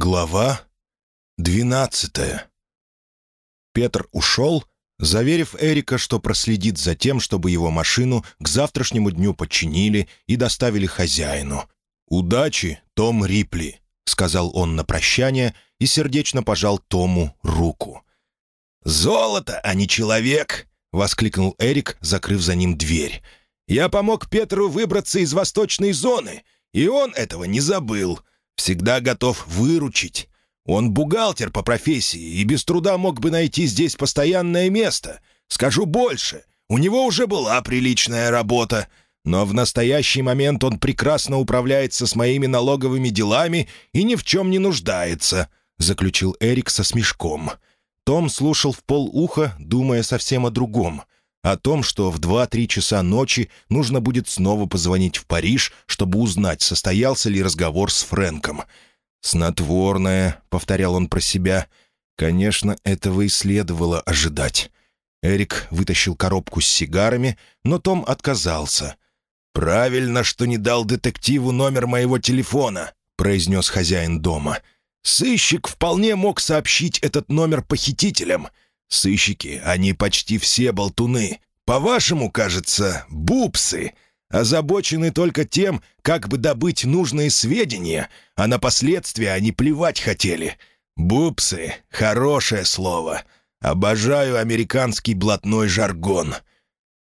Глава двенадцатая Петр ушел, заверив Эрика, что проследит за тем, чтобы его машину к завтрашнему дню подчинили и доставили хозяину. «Удачи, Том Рипли», — сказал он на прощание и сердечно пожал Тому руку. «Золото, а не человек!» — воскликнул Эрик, закрыв за ним дверь. «Я помог Петру выбраться из восточной зоны, и он этого не забыл. Всегда готов выручить. Он бухгалтер по профессии и без труда мог бы найти здесь постоянное место. Скажу больше, у него уже была приличная работа, но в настоящий момент он прекрасно управляется с моими налоговыми делами и ни в чем не нуждается», — заключил Эрик со смешком. Том слушал в полуха, думая совсем о другом — о том, что в 2-3 часа ночи нужно будет снова позвонить в Париж, чтобы узнать, состоялся ли разговор с Фрэнком. «Снотворное», — повторял он про себя. «Конечно, этого и следовало ожидать». Эрик вытащил коробку с сигарами, но Том отказался. «Правильно, что не дал детективу номер моего телефона», — произнес хозяин дома. «Сыщик вполне мог сообщить этот номер похитителям». Сыщики, они почти все болтуны. По-вашему, кажется, бупсы. Озабочены только тем, как бы добыть нужные сведения, а на последствия они плевать хотели. Бупсы — хорошее слово. Обожаю американский блатной жаргон.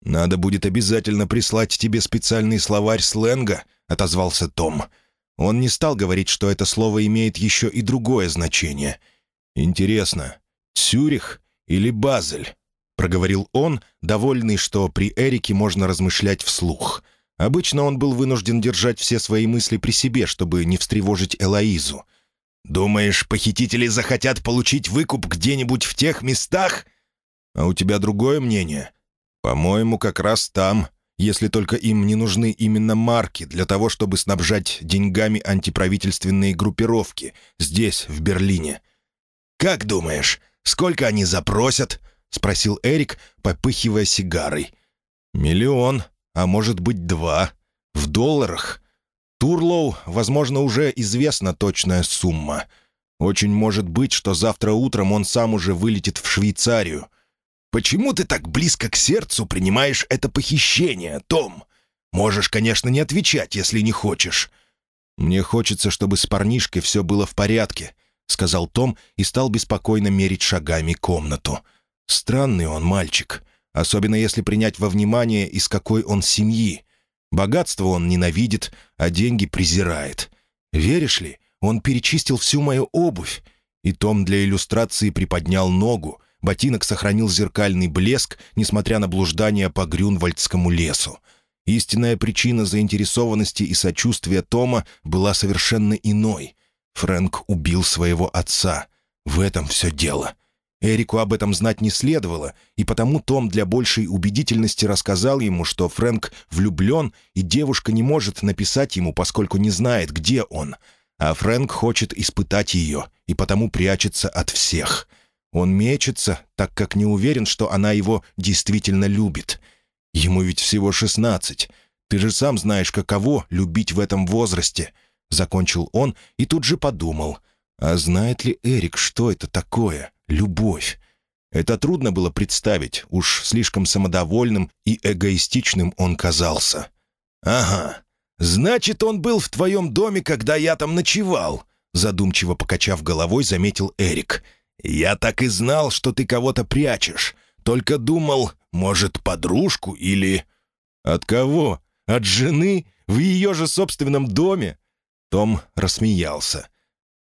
«Надо будет обязательно прислать тебе специальный словарь сленга», — отозвался Том. Он не стал говорить, что это слово имеет еще и другое значение. «Интересно, Цюрих или Базель?» — проговорил он, довольный, что при Эрике можно размышлять вслух. Обычно он был вынужден держать все свои мысли при себе, чтобы не встревожить Элоизу. «Думаешь, похитители захотят получить выкуп где-нибудь в тех местах?» «А у тебя другое мнение?» «По-моему, как раз там, если только им не нужны именно марки для того, чтобы снабжать деньгами антиправительственные группировки здесь, в Берлине». «Как думаешь, Сколько они запросят?» — спросил Эрик, попыхивая сигарой. «Миллион, а может быть два. В долларах. Турлоу, возможно, уже известна точная сумма. Очень может быть, что завтра утром он сам уже вылетит в Швейцарию. Почему ты так близко к сердцу принимаешь это похищение, Том? Можешь, конечно, не отвечать, если не хочешь». «Мне хочется, чтобы с парнишкой все было в порядке», — сказал Том и стал беспокойно мерить шагами комнату. «Странный он мальчик, особенно если принять во внимание, из какой он семьи. Богатство он ненавидит, а деньги презирает. Веришь ли, он перечистил всю мою обувь». И Том для иллюстрации приподнял ногу. Ботинок сохранил зеркальный блеск, несмотря на блуждание по Грюнвальдскому лесу. Истинная причина заинтересованности и сочувствия Тома была совершенно иной — Фрэнк убил своего отца. В этом все дело. Эрику об этом знать не следовало, и потому Том для большей убедительности рассказал ему, что Фрэнк влюблен, и девушка не может написать ему, поскольку не знает, где он. А Фрэнк хочет испытать ее, и потому прячется от всех. Он мечется, так как не уверен, что она его действительно любит. Ему ведь всего шестнадцать. Ты же сам знаешь, каково любить в этом возрасте —— закончил он и тут же подумал. «А знает ли Эрик, что это такое? Любовь?» Это трудно было представить, уж слишком самодовольным и эгоистичным он казался. «Ага, значит, он был в твоем доме, когда я там ночевал», задумчиво покачав головой, заметил Эрик. «Я так и знал, что ты кого-то прячешь. Только думал, может, подружку или...» «От кого? От жены? В ее же собственном доме?» Том рассмеялся.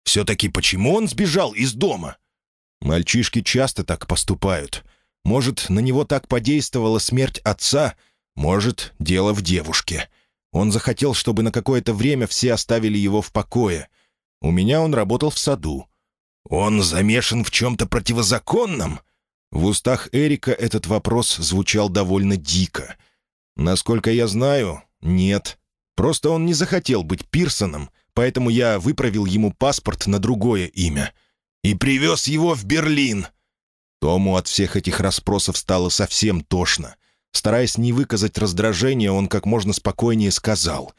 «Все-таки почему он сбежал из дома?» «Мальчишки часто так поступают. Может, на него так подействовала смерть отца, может, дело в девушке. Он захотел, чтобы на какое-то время все оставили его в покое. У меня он работал в саду. «Он замешан в чем-то противозаконном?» В устах Эрика этот вопрос звучал довольно дико. «Насколько я знаю, нет. Просто он не захотел быть Пирсоном поэтому я выправил ему паспорт на другое имя. И привез его в Берлин. Тому от всех этих расспросов стало совсем тошно. Стараясь не выказать раздражения, он как можно спокойнее сказал.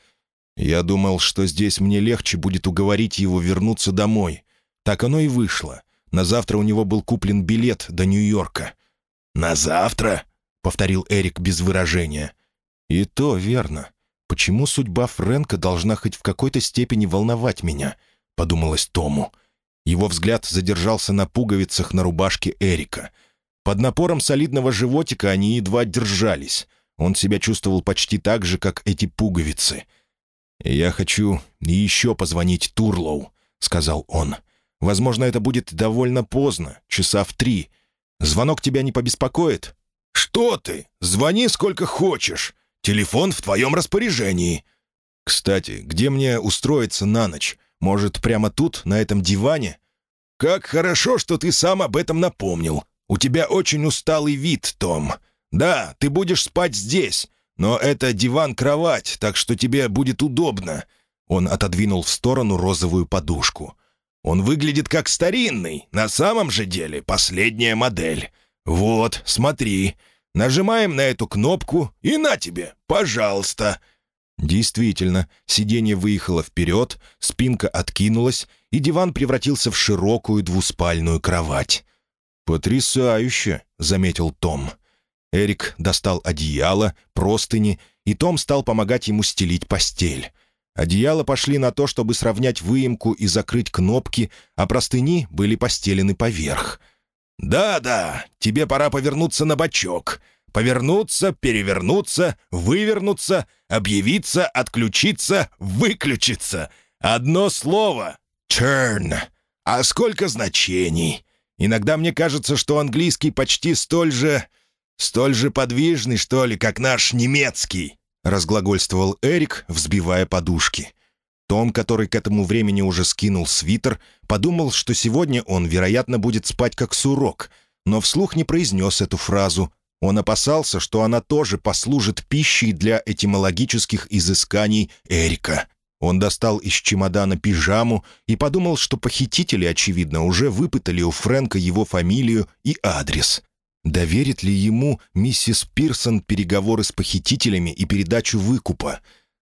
«Я думал, что здесь мне легче будет уговорить его вернуться домой. Так оно и вышло. На завтра у него был куплен билет до Нью-Йорка. «На завтра?» — повторил Эрик без выражения. «И то верно. Почему судьба Фрэнка должна хоть в какой-то степени волновать меня?» — подумалось Тому. Его взгляд задержался на пуговицах на рубашке Эрика. Под напором солидного животика они едва держались. Он себя чувствовал почти так же, как эти пуговицы. «Я хочу еще позвонить Турлоу», — сказал он. «Возможно, это будет довольно поздно, часа в три. Звонок тебя не побеспокоит?» «Что ты? Звони сколько хочешь. Телефон в твоем распоряжении». «Кстати, где мне устроиться на ночь? Может, прямо тут, на этом диване?» «Как хорошо, что ты сам об этом напомнил. У тебя очень усталый вид, Том. Да, ты будешь спать здесь, но это диван-кровать, так что тебе будет удобно». Он отодвинул в сторону розовую подушку. «Он выглядит как старинный, на самом же деле последняя модель. Вот, смотри, нажимаем на эту кнопку и на тебе, пожалуйста». Действительно, сиденье выехало вперед, спинка откинулась, и диван превратился в широкую двуспальную кровать. «Потрясающе!» — заметил Том. Эрик достал одеяло, простыни, и Том стал помогать ему стелить постель. Одеяла пошли на то, чтобы сравнять выемку и закрыть кнопки, а простыни были постелены поверх. «Да-да, тебе пора повернуться на бочок. Повернуться, перевернуться, вывернуться, объявиться, отключиться, выключиться. Одно слово — turn. А сколько значений? Иногда мне кажется, что английский почти столь же... столь же подвижный, что ли, как наш немецкий», — разглагольствовал Эрик, взбивая подушки. Том, который к этому времени уже скинул свитер, подумал, что сегодня он, вероятно, будет спать как сурок, но вслух не произнес эту фразу. Он опасался, что она тоже послужит пищей для этимологических изысканий Эрика. Он достал из чемодана пижаму и подумал, что похитители, очевидно, уже выпытали у Фрэнка его фамилию и адрес. Доверит ли ему миссис Пирсон переговоры с похитителями и передачу выкупа?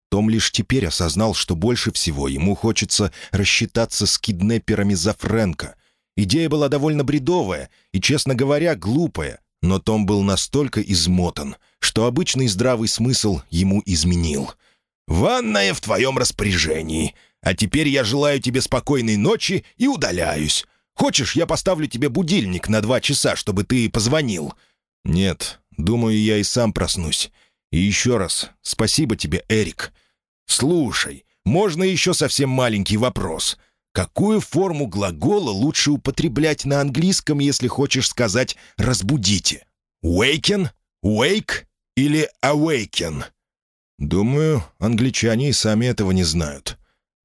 Том лишь теперь осознал, что больше всего ему хочется рассчитаться с киднеперами за Фрэнка. Идея была довольно бредовая и, честно говоря, глупая, но Том был настолько измотан, что обычный здравый смысл ему изменил. «Ванная в твоем распоряжении. А теперь я желаю тебе спокойной ночи и удаляюсь. Хочешь, я поставлю тебе будильник на два часа, чтобы ты позвонил?» «Нет, думаю, я и сам проснусь. И еще раз, спасибо тебе, Эрик». «Слушай, можно еще совсем маленький вопрос. Какую форму глагола лучше употреблять на английском, если хочешь сказать «разбудите»? «Waken», «wake» или «awaken»?» «Думаю, англичане и сами этого не знают».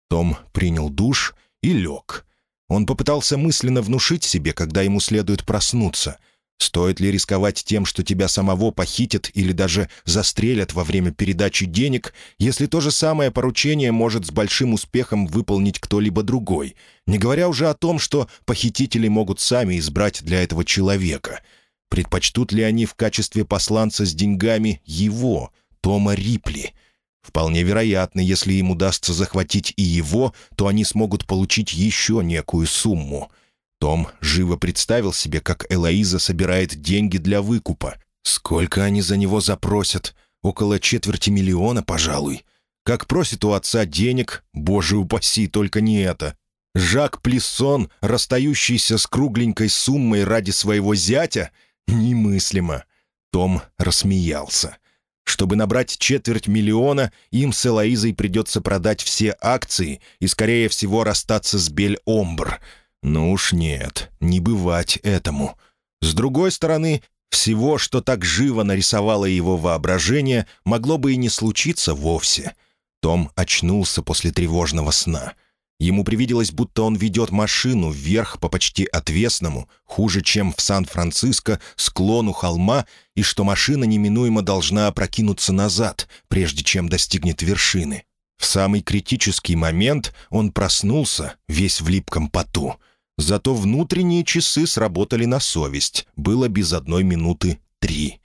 Том принял душ и лег. Он попытался мысленно внушить себе, когда ему следует проснуться — Стоит ли рисковать тем, что тебя самого похитят или даже застрелят во время передачи денег, если то же самое поручение может с большим успехом выполнить кто-либо другой, не говоря уже о том, что похитители могут сами избрать для этого человека? Предпочтут ли они в качестве посланца с деньгами его, Тома Рипли? Вполне вероятно, если им удастся захватить и его, то они смогут получить еще некую сумму — том живо представил себе, как Элоиза собирает деньги для выкупа. Сколько они за него запросят? Около четверти миллиона, пожалуй. Как просит у отца денег, боже упаси, только не это. Жак Плессон, расстающийся с кругленькой суммой ради своего зятя? Немыслимо. Том рассмеялся. Чтобы набрать четверть миллиона, им с Элоизой придется продать все акции и, скорее всего, расстаться с Бель-Омбр — ну уж нет, не бывать этому. С другой стороны, всего, что так живо нарисовало его воображение, могло бы и не случиться вовсе. Том очнулся после тревожного сна. Ему привиделось, будто он ведет машину вверх по почти отвесному, хуже, чем в Сан-Франциско, склону холма, и что машина неминуемо должна опрокинуться назад, прежде чем достигнет вершины. В самый критический момент он проснулся, весь в липком поту — Зато внутренние часы сработали на совесть. Было без одной минуты три.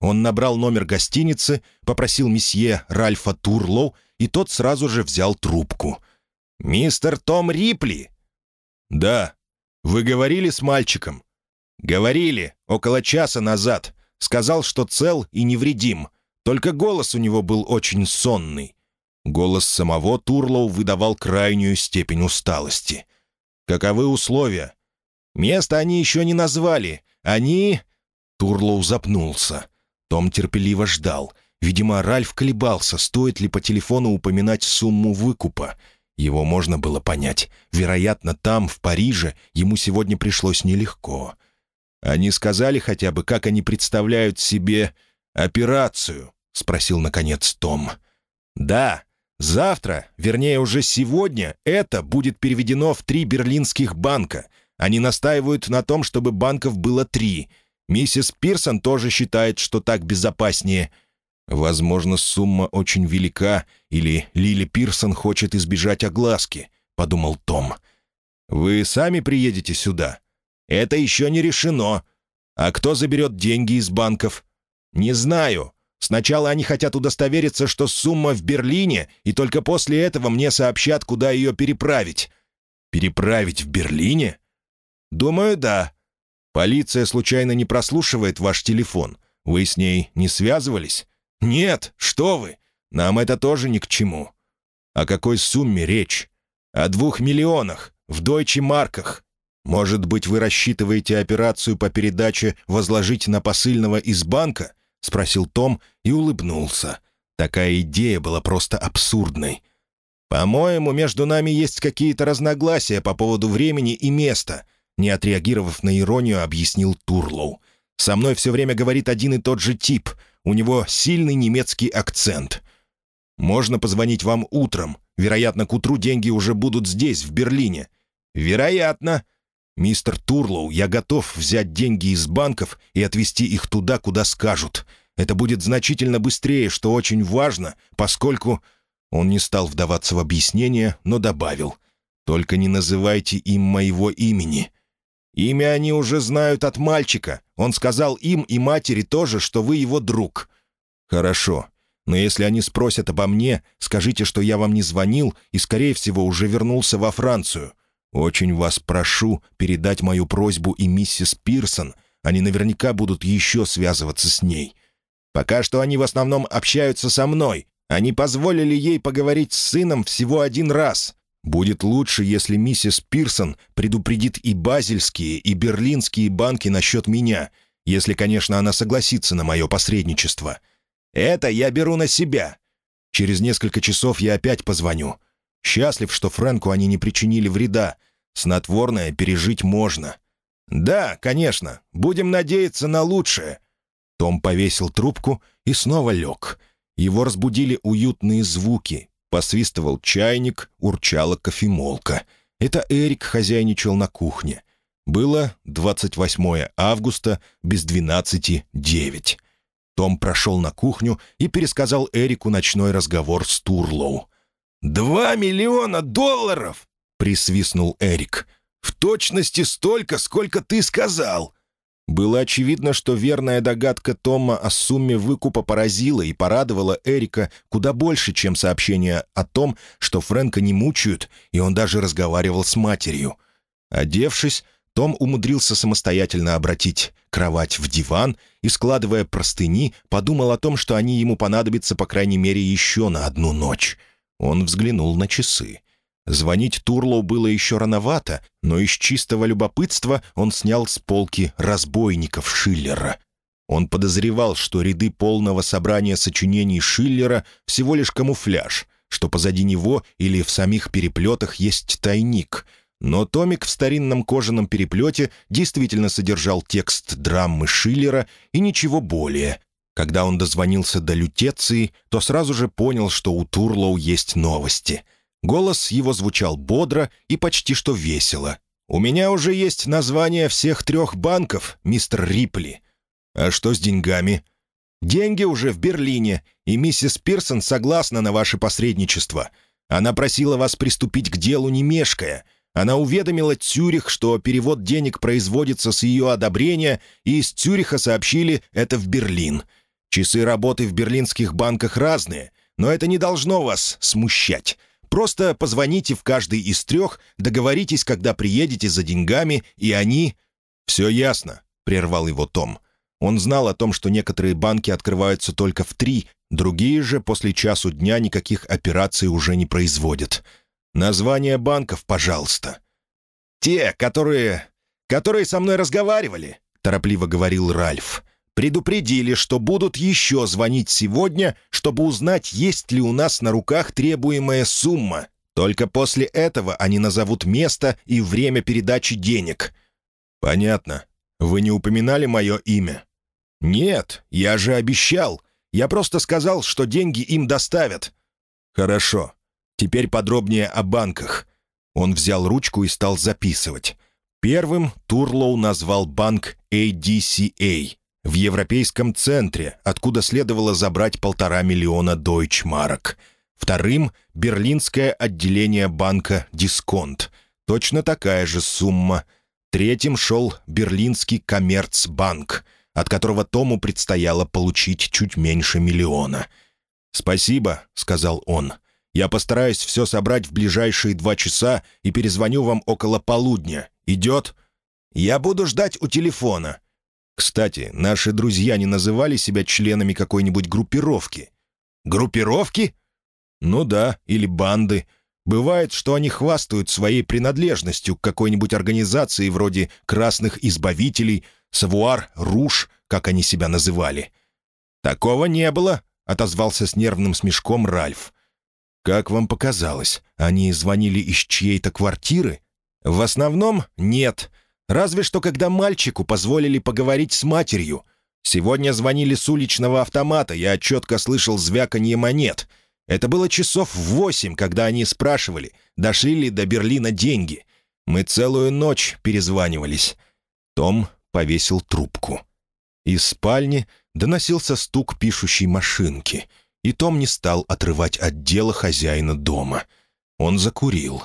Он набрал номер гостиницы, попросил месье Ральфа Турлоу, и тот сразу же взял трубку. «Мистер Том Рипли!» «Да. Вы говорили с мальчиком?» «Говорили. Около часа назад. Сказал, что цел и невредим. Только голос у него был очень сонный». Голос самого Турлоу выдавал крайнюю степень усталости. «Каковы условия?» «Место они еще не назвали. Они...» Турлоу запнулся. Том терпеливо ждал. Видимо, Ральф колебался, стоит ли по телефону упоминать сумму выкупа. Его можно было понять. Вероятно, там, в Париже, ему сегодня пришлось нелегко. Они сказали хотя бы, как они представляют себе операцию, — спросил, наконец, Том. «Да, завтра, вернее, уже сегодня, это будет переведено в три берлинских банка. Они настаивают на том, чтобы банков было три. Миссис Пирсон тоже считает, что так безопаснее. Возможно, сумма очень велика, или Лили Пирсон хочет избежать огласки», — подумал Том. «Вы сами приедете сюда?» «Это еще не решено. А кто заберет деньги из банков?» «Не знаю. Сначала они хотят удостовериться, что сумма в Берлине, и только после этого мне сообщат, куда ее переправить». «Переправить в Берлине?» «Думаю, да. Полиция случайно не прослушивает ваш телефон. Вы с ней не связывались?» «Нет, что вы! Нам это тоже ни к чему». «О какой сумме речь?» «О двух миллионах, в дойче марках. Может быть, вы рассчитываете операцию по передаче возложить на посыльного из банка?» — спросил Том и улыбнулся. Такая идея была просто абсурдной. «По-моему, между нами есть какие-то разногласия по поводу времени и места», не отреагировав на иронию, объяснил Турлоу. «Со мной все время говорит один и тот же тип. У него сильный немецкий акцент. Можно позвонить вам утром. Вероятно, к утру деньги уже будут здесь, в Берлине». «Вероятно», «Мистер Турлоу, я готов взять деньги из банков и отвезти их туда, куда скажут. Это будет значительно быстрее, что очень важно, поскольку...» Он не стал вдаваться в объяснение, но добавил. «Только не называйте им моего имени. Имя они уже знают от мальчика. Он сказал им и матери тоже, что вы его друг». «Хорошо. Но если они спросят обо мне, скажите, что я вам не звонил и, скорее всего, уже вернулся во Францию. «Очень вас прошу передать мою просьбу и миссис Пирсон. Они наверняка будут еще связываться с ней. Пока что они в основном общаются со мной. Они позволили ей поговорить с сыном всего один раз. Будет лучше, если миссис Пирсон предупредит и базельские, и берлинские банки насчет меня, если, конечно, она согласится на мое посредничество. Это я беру на себя. Через несколько часов я опять позвоню. Счастлив, что Фрэнку они не причинили вреда. Снотворное пережить можно. «Да, конечно. Будем надеяться на лучшее». Том повесил трубку и снова лег. Его разбудили уютные звуки. Посвистывал чайник, урчала кофемолка. Это Эрик хозяйничал на кухне. Было 28 августа без 12.09. Том прошел на кухню и пересказал Эрику ночной разговор с Турлоу. «Два миллиона долларов!» — присвистнул Эрик. «В точности столько, сколько ты сказал!» Было очевидно, что верная догадка Тома о сумме выкупа поразила и порадовала Эрика куда больше, чем сообщение о том, что Фрэнка не мучают, и он даже разговаривал с матерью. Одевшись, том умудрился самостоятельно обратить кровать в диван и, складывая простыни, подумал о том, что они ему понадобятся по крайней мере еще на одну ночь — он взглянул на часы. Звонить Турлоу было еще рановато, но из чистого любопытства он снял с полки разбойников Шиллера. Он подозревал, что ряды полного собрания сочинений Шиллера всего лишь камуфляж, что позади него или в самих переплетах есть тайник. Но томик в старинном кожаном переплете действительно содержал текст драмы Шиллера и ничего более, когда он дозвонился до лютеции, то сразу же понял, что у Турлоу есть новости. Голос его звучал бодро и почти что весело. «У меня уже есть название всех трех банков, мистер Рипли». «А что с деньгами?» «Деньги уже в Берлине, и миссис Пирсон согласна на ваше посредничество. Она просила вас приступить к делу не мешкая. Она уведомила Цюрих, что перевод денег производится с ее одобрения, и из Цюриха сообщили это в Берлин». Часы работы в берлинских банках разные, но это не должно вас смущать. Просто позвоните в каждый из трех, договоритесь, когда приедете за деньгами, и они...» «Все ясно», — прервал его Том. Он знал о том, что некоторые банки открываются только в три, другие же после часу дня никаких операций уже не производят. «Название банков, пожалуйста». «Те, которые... которые со мной разговаривали», — торопливо говорил Ральф. «Предупредили, что будут еще звонить сегодня, чтобы узнать, есть ли у нас на руках требуемая сумма. Только после этого они назовут место и время передачи денег». «Понятно. Вы не упоминали мое имя?» «Нет, я же обещал. Я просто сказал, что деньги им доставят». «Хорошо. Теперь подробнее о банках». Он взял ручку и стал записывать. Первым Турлоу назвал банк ADCA в Европейском центре, откуда следовало забрать полтора миллиона дойчмарок. Вторым — берлинское отделение банка «Дисконт». Точно такая же сумма. Третьим шел берлинский коммерцбанк — от которого Тому предстояло получить чуть меньше миллиона. «Спасибо», — сказал он. «Я постараюсь все собрать в ближайшие два часа и перезвоню вам около полудня. Идет?» «Я буду ждать у телефона». «Кстати, наши друзья не называли себя членами какой-нибудь группировки?» «Группировки?» «Ну да, или банды. Бывает, что они хвастают своей принадлежностью к какой-нибудь организации вроде «Красных избавителей», «Савуар», «Руш», как они себя называли. «Такого не было», — отозвался с нервным смешком Ральф. «Как вам показалось, они звонили из чьей-то квартиры?» «В основном нет. Разве что когда мальчику позволили поговорить с матерью. Сегодня звонили с уличного автомата, я четко слышал звяканье монет. Это было часов в восемь, когда они спрашивали, дошли ли до Берлина деньги. Мы целую ночь перезванивались. Том повесил трубку. Из спальни доносился стук пишущей машинки, и Том не стал отрывать от дела хозяина дома. Он закурил.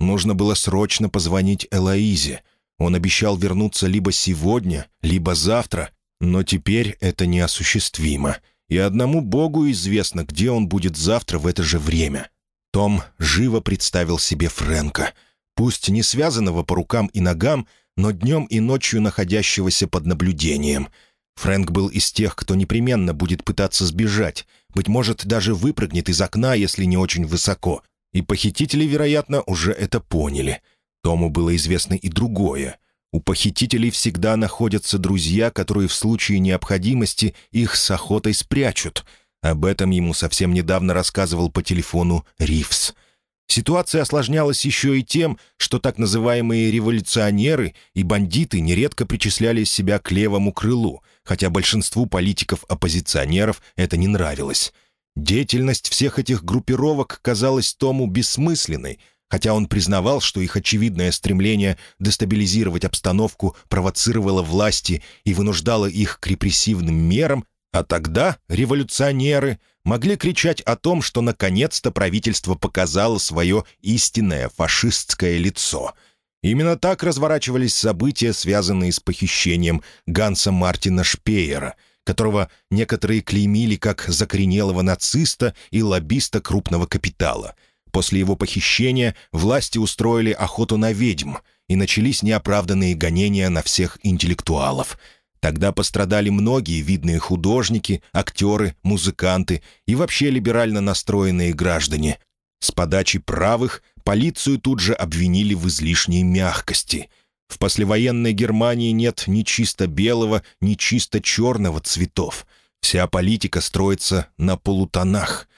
Нужно было срочно позвонить Элоизе. Он обещал вернуться либо сегодня, либо завтра, но теперь это неосуществимо, и одному Богу известно, где он будет завтра в это же время. Том живо представил себе Фрэнка, пусть не связанного по рукам и ногам, но днем и ночью находящегося под наблюдением. Фрэнк был из тех, кто непременно будет пытаться сбежать, быть может, даже выпрыгнет из окна, если не очень высоко. И похитители, вероятно, уже это поняли. Тому было известно и другое. У похитителей всегда находятся друзья, которые в случае необходимости их с охотой спрячут. Об этом ему совсем недавно рассказывал по телефону Ривс — Ситуация осложнялась еще и тем, что так называемые революционеры и бандиты нередко причисляли себя к левому крылу, хотя большинству политиков-оппозиционеров это не нравилось. Деятельность всех этих группировок казалась Тому бессмысленной, хотя он признавал, что их очевидное стремление дестабилизировать обстановку провоцировало власти и вынуждало их к репрессивным мерам, а тогда революционеры могли кричать о том, что наконец-то правительство показало свое истинное фашистское лицо. Именно так разворачивались события, связанные с похищением Ганса Мартина Шпеера, которого некоторые клеймили как закоренелого нациста и лоббиста крупного капитала. После его похищения власти устроили охоту на ведьм, и начались неоправданные гонения на всех интеллектуалов — Тогда пострадали многие видные художники, актеры, музыканты и вообще либерально настроенные граждане. С подачи правых полицию тут же обвинили в излишней мягкости. В послевоенной Германии нет ни чисто белого, ни чисто черного цветов. Вся политика строится на полутонах.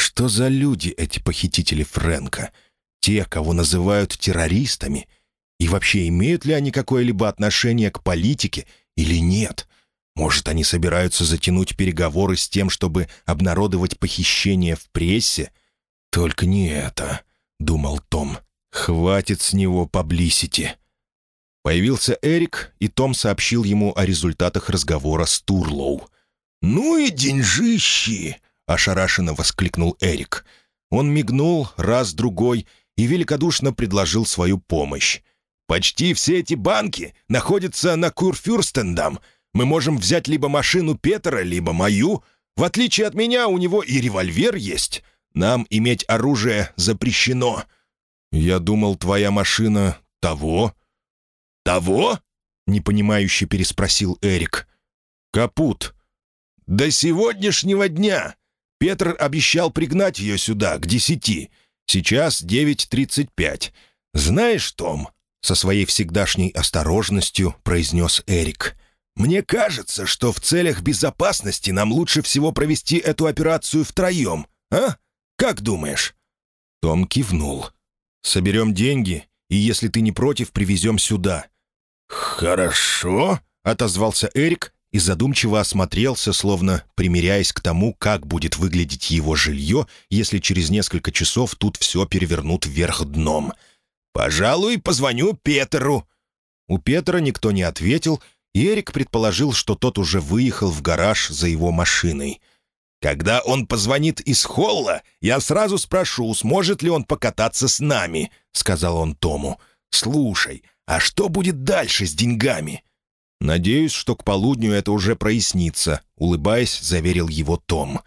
Что за люди эти похитители Фрэнка? Те, кого называют террористами? И вообще имеют ли они какое-либо отношение к политике или нет? Может, они собираются затянуть переговоры с тем, чтобы обнародовать похищение в прессе? Только не это, — думал Том. Хватит с него паблисити. Появился Эрик, и Том сообщил ему о результатах разговора с Турлоу. «Ну и деньжищи!» — ошарашенно воскликнул Эрик. Он мигнул раз-другой и великодушно предложил свою помощь. Почти все эти банки находятся на Курфюрстендам. Мы можем взять либо машину Петера, либо мою. В отличие от меня, у него и револьвер есть. Нам иметь оружие запрещено». «Я думал, твоя машина того». «Того?» — непонимающе переспросил Эрик. «Капут». «До сегодняшнего дня. Петр обещал пригнать ее сюда, к десяти. Сейчас девять тридцать пять. Знаешь, Том, со своей всегдашней осторожностью произнес Эрик. «Мне кажется, что в целях безопасности нам лучше всего провести эту операцию втроем, а? Как думаешь?» Том кивнул. «Соберем деньги, и если ты не против, привезем сюда». «Хорошо», — отозвался Эрик и задумчиво осмотрелся, словно примиряясь к тому, как будет выглядеть его жилье, если через несколько часов тут все перевернут вверх дном. «Пожалуй, позвоню Петеру». У Петра никто не ответил, и Эрик предположил, что тот уже выехал в гараж за его машиной. «Когда он позвонит из холла, я сразу спрошу, сможет ли он покататься с нами», — сказал он Тому. «Слушай, а что будет дальше с деньгами?» «Надеюсь, что к полудню это уже прояснится», — улыбаясь, заверил его Том.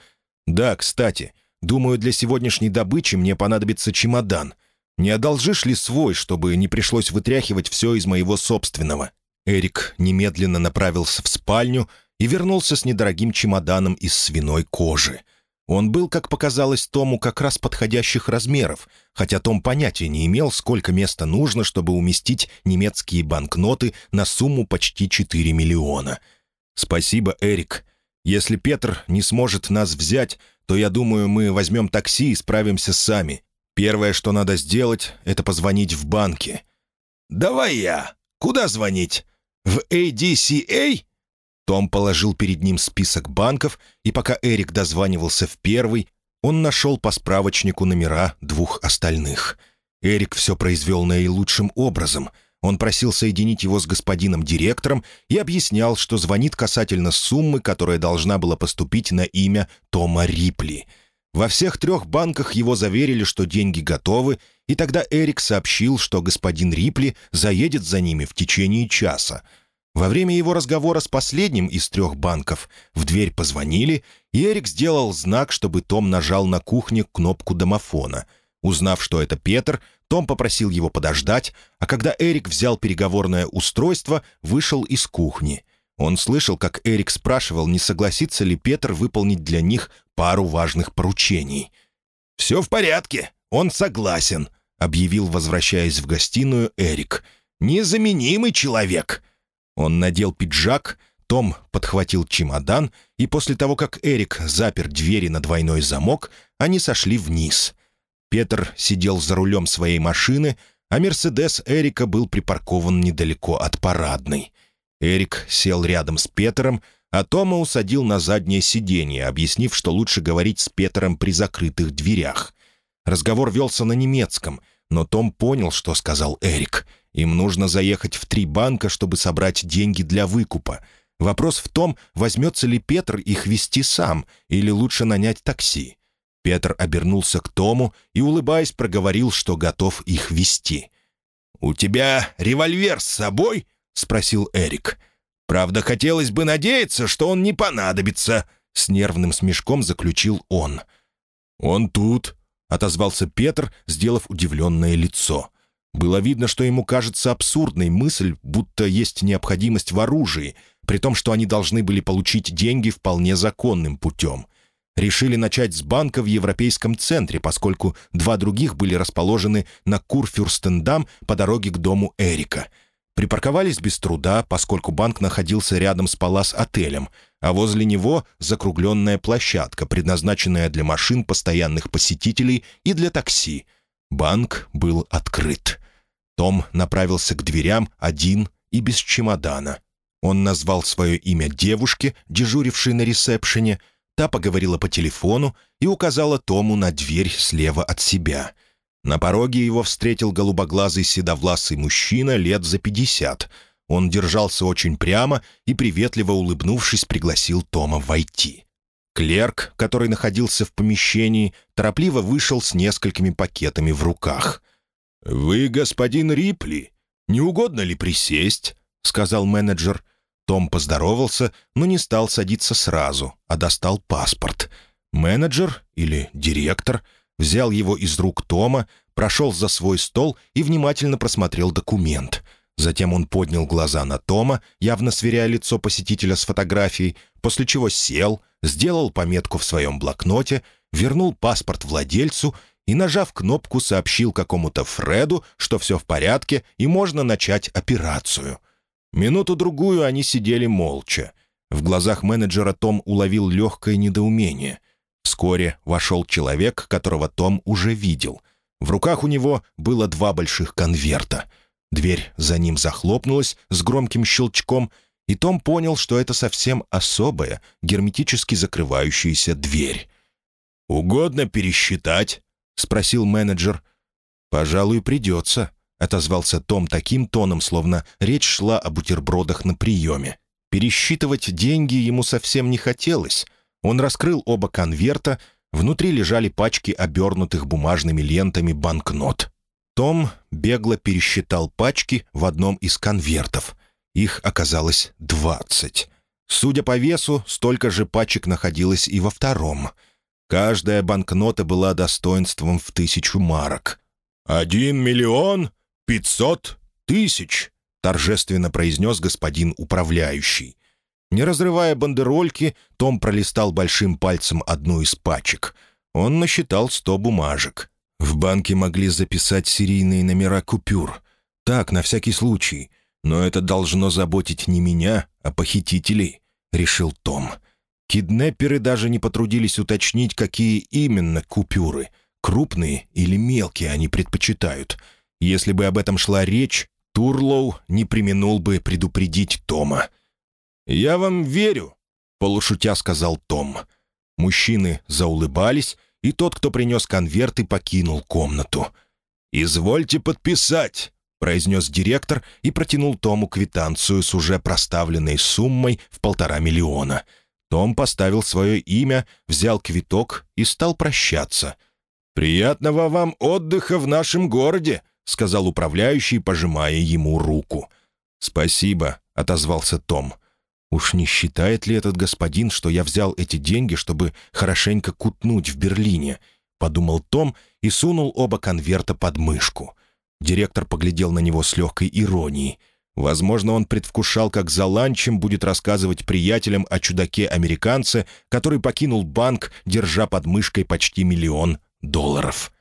«Да, кстати, думаю, для сегодняшней добычи мне понадобится чемодан. Не одолжишь ли свой, чтобы не пришлось вытряхивать все из моего собственного?» Эрик немедленно направился в спальню и вернулся с недорогим чемоданом из свиной кожи — он был, как показалось Тому, как раз подходящих размеров, хотя Том понятия не имел, сколько места нужно, чтобы уместить немецкие банкноты на сумму почти 4 миллиона. «Спасибо, Эрик. Если Петр не сможет нас взять, то, я думаю, мы возьмем такси и справимся сами. Первое, что надо сделать, это позвонить в банки». «Давай я. Куда звонить? В ADCA?» Том положил перед ним список банков, и пока Эрик дозванивался в первый, он нашел по справочнику номера двух остальных. Эрик все произвел наилучшим образом. Он просил соединить его с господином директором и объяснял, что звонит касательно суммы, которая должна была поступить на имя Тома Рипли. Во всех трех банках его заверили, что деньги готовы, и тогда Эрик сообщил, что господин Рипли заедет за ними в течение часа — во время его разговора с последним из трех банков в дверь позвонили, и Эрик сделал знак, чтобы Том нажал на кухне кнопку домофона. Узнав, что это Петр, том попросил его подождать, а когда Эрик взял переговорное устройство, вышел из кухни. Он слышал, как Эрик спрашивал, не согласится ли Петр выполнить для них пару важных поручений. «Все в порядке, он согласен», — объявил, возвращаясь в гостиную, Эрик. «Незаменимый человек». Он надел пиджак, Том подхватил чемодан, и после того, как Эрик запер двери на двойной замок, они сошли вниз. Петр сидел за рулем своей машины, а «Мерседес» Эрика был припаркован недалеко от парадной. Эрик сел рядом с Петером, а Тома усадил на заднее сиденье, объяснив, что лучше говорить с Петером при закрытых дверях. Разговор велся на немецком, но Том понял, что сказал Эрик — им нужно заехать в три банка, чтобы собрать деньги для выкупа. Вопрос в том, возьмется ли Петр их вести сам или лучше нанять такси. Петр обернулся к Тому и, улыбаясь, проговорил, что готов их вести. «У тебя револьвер с собой?» — спросил Эрик. «Правда, хотелось бы надеяться, что он не понадобится», — с нервным смешком заключил он. «Он тут», — отозвался Петр, сделав удивленное лицо. Было видно, что ему кажется абсурдной мысль, будто есть необходимость в оружии, при том, что они должны были получить деньги вполне законным путем. Решили начать с банка в Европейском центре, поскольку два других были расположены на Курфюрстендам по дороге к дому Эрика. Припарковались без труда, поскольку банк находился рядом с Палас-отелем, а возле него закругленная площадка, предназначенная для машин постоянных посетителей и для такси. Банк был открыт. Том направился к дверям один и без чемодана. Он назвал свое имя девушке, дежурившей на ресепшене. Та поговорила по телефону и указала Тому на дверь слева от себя. На пороге его встретил голубоглазый седовласый мужчина лет за пятьдесят. Он держался очень прямо и, приветливо улыбнувшись, пригласил Тома войти. Клерк, который находился в помещении, торопливо вышел с несколькими пакетами в руках. «Вы господин Рипли? Не угодно ли присесть?» — сказал менеджер. Том поздоровался, но не стал садиться сразу, а достал паспорт. Менеджер или директор взял его из рук Тома, прошел за свой стол и внимательно просмотрел документ. Затем он поднял глаза на Тома, явно сверяя лицо посетителя с фотографией, после чего сел, сделал пометку в своем блокноте, вернул паспорт владельцу и, нажав кнопку, сообщил какому-то Фреду, что все в порядке и можно начать операцию. Минуту-другую они сидели молча. В глазах менеджера Том уловил легкое недоумение. Вскоре вошел человек, которого Том уже видел. В руках у него было два больших конверта. Дверь за ним захлопнулась с громким щелчком, и Том понял, что это совсем особая, герметически закрывающаяся дверь. «Угодно пересчитать?» — спросил менеджер. «Пожалуй, придется», — отозвался Том таким тоном, словно речь шла о бутербродах на приеме. Пересчитывать деньги ему совсем не хотелось. Он раскрыл оба конверта, внутри лежали пачки обернутых бумажными лентами банкнот. Том бегло пересчитал пачки в одном из конвертов. Их оказалось двадцать. Судя по весу, столько же пачек находилось и во втором — Каждая банкнота была достоинством в тысячу марок. «Один миллион пятьсот тысяч», — торжественно произнес господин управляющий. Не разрывая бандерольки, Том пролистал большим пальцем одну из пачек. Он насчитал сто бумажек. В банке могли записать серийные номера купюр. Так, на всякий случай. Но это должно заботить не меня, а похитителей, — решил Том. — Киднепперы даже не потрудились уточнить, какие именно купюры. Крупные или мелкие они предпочитают. Если бы об этом шла речь, Турлоу не применул бы предупредить Тома. «Я вам верю», — полушутя сказал Том. Мужчины заулыбались, и тот, кто принес конверты, покинул комнату. «Извольте подписать», — произнес директор и протянул Тому квитанцию с уже проставленной суммой в полтора миллиона — том поставил свое имя, взял квиток и стал прощаться. «Приятного вам отдыха в нашем городе», — сказал управляющий, пожимая ему руку. «Спасибо», — отозвался Том. «Уж не считает ли этот господин, что я взял эти деньги, чтобы хорошенько кутнуть в Берлине?» — подумал Том и сунул оба конверта под мышку. Директор поглядел на него с легкой иронией — Возможно, он предвкушал, как за ланчем будет рассказывать приятелям о чудаке-американце, который покинул банк, держа под мышкой почти миллион долларов.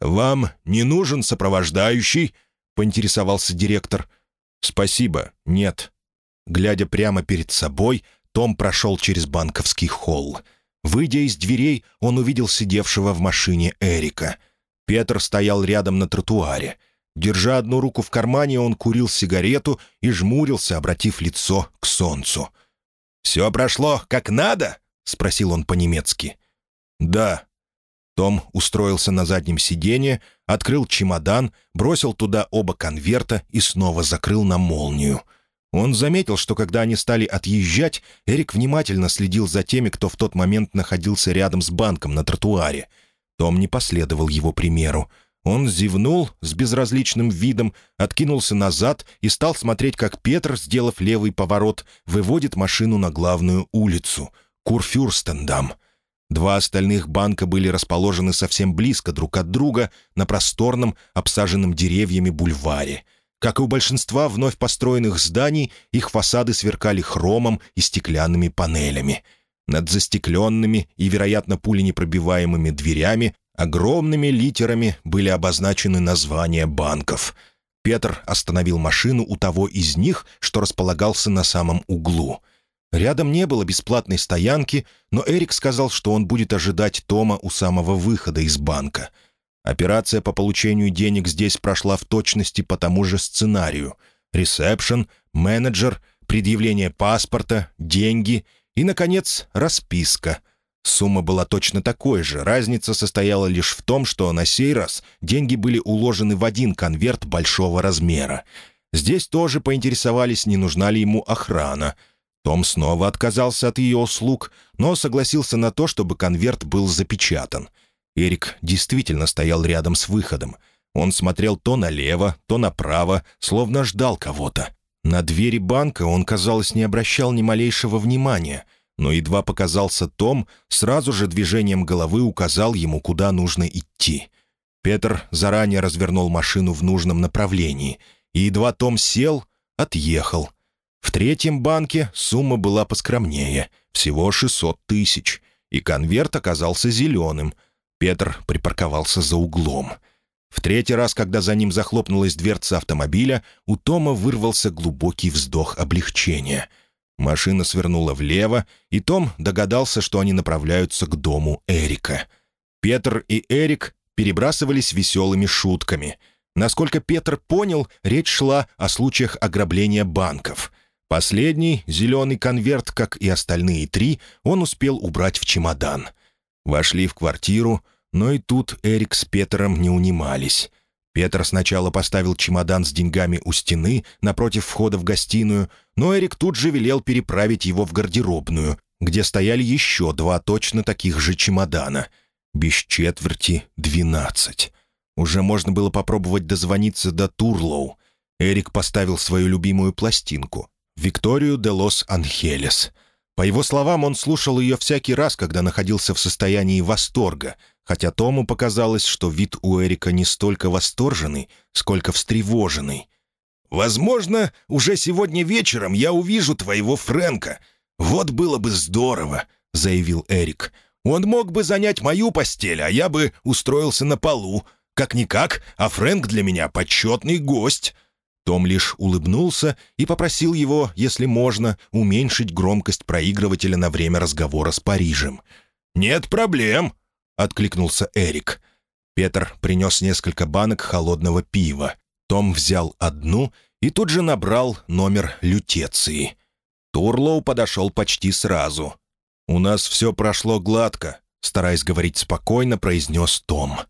«Вам не нужен сопровождающий?» — поинтересовался директор. «Спасибо, нет». Глядя прямо перед собой, Том прошел через банковский холл. Выйдя из дверей, он увидел сидевшего в машине Эрика. Петр стоял рядом на тротуаре — Держа одну руку в кармане, он курил сигарету и жмурился, обратив лицо к солнцу. «Все прошло как надо?» — спросил он по-немецки. «Да». Том устроился на заднем сиденье, открыл чемодан, бросил туда оба конверта и снова закрыл на молнию. Он заметил, что когда они стали отъезжать, Эрик внимательно следил за теми, кто в тот момент находился рядом с банком на тротуаре. Том не последовал его примеру. Он зевнул с безразличным видом, откинулся назад и стал смотреть, как Петр, сделав левый поворот, выводит машину на главную улицу — Курфюрстендам. Два остальных банка были расположены совсем близко друг от друга на просторном, обсаженном деревьями бульваре. Как и у большинства вновь построенных зданий, их фасады сверкали хромом и стеклянными панелями. Над застекленными и, вероятно, пуленепробиваемыми дверями Огромными литерами были обозначены названия банков. Петр остановил машину у того из них, что располагался на самом углу. Рядом не было бесплатной стоянки, но Эрик сказал, что он будет ожидать Тома у самого выхода из банка. Операция по получению денег здесь прошла в точности по тому же сценарию. Ресепшн, менеджер, предъявление паспорта, деньги и, наконец, расписка — Сумма была точно такой же, разница состояла лишь в том, что на сей раз деньги были уложены в один конверт большого размера. Здесь тоже поинтересовались, не нужна ли ему охрана. Том снова отказался от ее услуг, но согласился на то, чтобы конверт был запечатан. Эрик действительно стоял рядом с выходом. Он смотрел то налево, то направо, словно ждал кого-то. На двери банка он, казалось, не обращал ни малейшего внимания — но едва показался Том, сразу же движением головы указал ему, куда нужно идти. Петр заранее развернул машину в нужном направлении, и едва Том сел, отъехал. В третьем банке сумма была поскромнее, всего 600 тысяч, и конверт оказался зеленым. Петр припарковался за углом. В третий раз, когда за ним захлопнулась дверца автомобиля, у Тома вырвался глубокий вздох облегчения — Машина свернула влево, и Том догадался, что они направляются к дому Эрика. Петр и Эрик перебрасывались веселыми шутками. Насколько Петр понял, речь шла о случаях ограбления банков. Последний, зеленый конверт, как и остальные три, он успел убрать в чемодан. Вошли в квартиру, но и тут Эрик с Петром не унимались. Петр сначала поставил чемодан с деньгами у стены, напротив входа в гостиную, но Эрик тут же велел переправить его в гардеробную, где стояли еще два точно таких же чемодана. Без четверти — двенадцать. Уже можно было попробовать дозвониться до Турлоу. Эрик поставил свою любимую пластинку — «Викторию де лос Анхелес». По его словам, он слушал ее всякий раз, когда находился в состоянии восторга — хотя Тому показалось, что вид у Эрика не столько восторженный, сколько встревоженный. «Возможно, уже сегодня вечером я увижу твоего Фрэнка. Вот было бы здорово», — заявил Эрик. «Он мог бы занять мою постель, а я бы устроился на полу. Как-никак, а Фрэнк для меня почетный гость». Том лишь улыбнулся и попросил его, если можно, уменьшить громкость проигрывателя на время разговора с Парижем. «Нет проблем», — откликнулся Эрик. Петр принес несколько банок холодного пива. Том взял одну и тут же набрал номер лютеции. Турлоу подошел почти сразу. «У нас все прошло гладко», — стараясь говорить спокойно, произнес Том.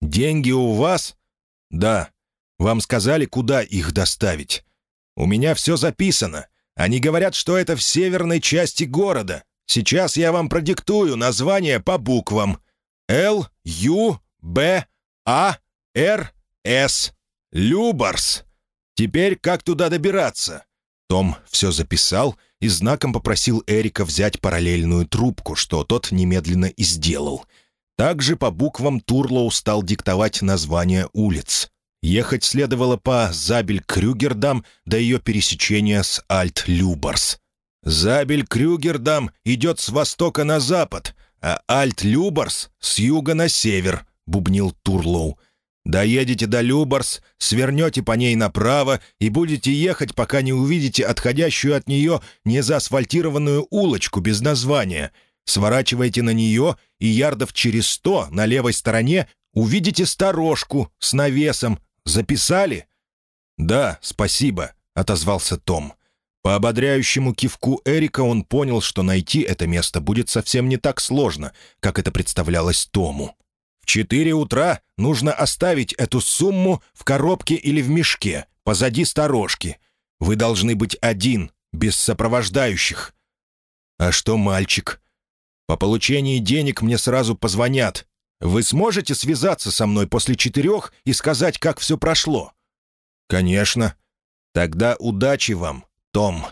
«Деньги у вас?» «Да. Вам сказали, куда их доставить?» «У меня все записано. Они говорят, что это в северной части города. Сейчас я вам продиктую название по буквам. Л, Ю, Б, А, Р, С. Любарс. Теперь как туда добираться?» Том все записал и знаком попросил Эрика взять параллельную трубку, что тот немедленно и сделал. Также по буквам Турлоу стал диктовать названия улиц. Ехать следовало по Забель-Крюгердам до ее пересечения с Альт-Любарс. Забель-Крюгердам идет с востока на запад, а Альт-Любарс с юга на север», — бубнил Турлоу. «Доедете до Любарс, свернете по ней направо и будете ехать, пока не увидите отходящую от нее незаасфальтированную улочку без названия. Сворачиваете на нее, и ярдов через сто на левой стороне увидите сторожку с навесом. Записали?» «Да, спасибо», — отозвался Том. По ободряющему кивку Эрика он понял, что найти это место будет совсем не так сложно, как это представлялось Тому. В четыре утра нужно оставить эту сумму в коробке или в мешке, позади сторожки. Вы должны быть один, без сопровождающих. А что мальчик? По получении денег мне сразу позвонят. Вы сможете связаться со мной после четырех и сказать, как все прошло? Конечно. Тогда удачи вам, том.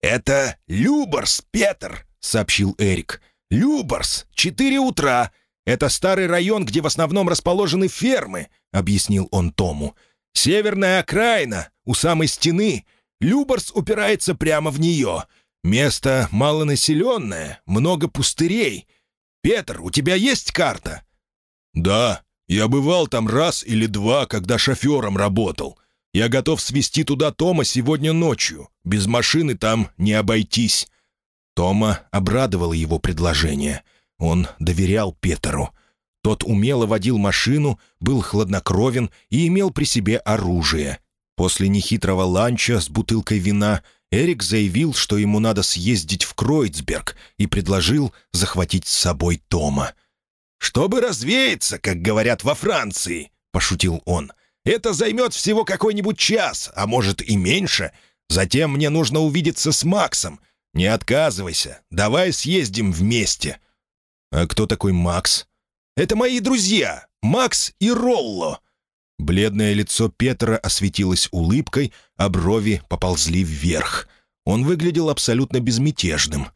«Это Люборс, Петр», — сообщил Эрик. «Люборс, четыре утра. Это старый район, где в основном расположены фермы», — объяснил он Тому. «Северная окраина, у самой стены. Люборс упирается прямо в нее. Место малонаселенное, много пустырей. Петр, у тебя есть карта?» «Да, я бывал там раз или два, когда шофером работал. Я готов свести туда Тома сегодня ночью. Без машины там не обойтись». Тома обрадовало его предложение. Он доверял Петеру. Тот умело водил машину, был хладнокровен и имел при себе оружие. После нехитрого ланча с бутылкой вина Эрик заявил, что ему надо съездить в Кройцберг и предложил захватить с собой Тома. «Чтобы развеяться, как говорят во Франции», — пошутил он. Это займет всего какой-нибудь час, а может и меньше. Затем мне нужно увидеться с Максом. Не отказывайся, давай съездим вместе». «А кто такой Макс?» «Это мои друзья, Макс и Ролло». Бледное лицо Петра осветилось улыбкой, а брови поползли вверх. Он выглядел абсолютно безмятежным.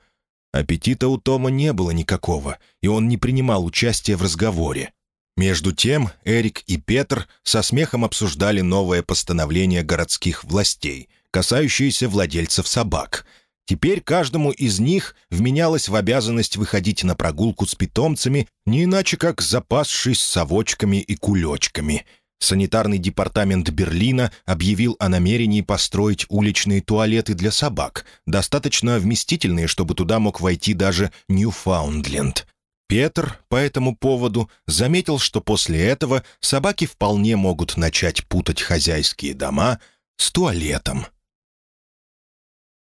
Аппетита у Тома не было никакого, и он не принимал участия в разговоре. Между тем Эрик и Петр со смехом обсуждали новое постановление городских властей, касающееся владельцев собак. Теперь каждому из них вменялось в обязанность выходить на прогулку с питомцами, не иначе как запасшись совочками и кулечками — Санитарный департамент Берлина объявил о намерении построить уличные туалеты для собак, достаточно вместительные, чтобы туда мог войти даже Ньюфаундленд. Петр по этому поводу заметил, что после этого собаки вполне могут начать путать хозяйские дома с туалетом.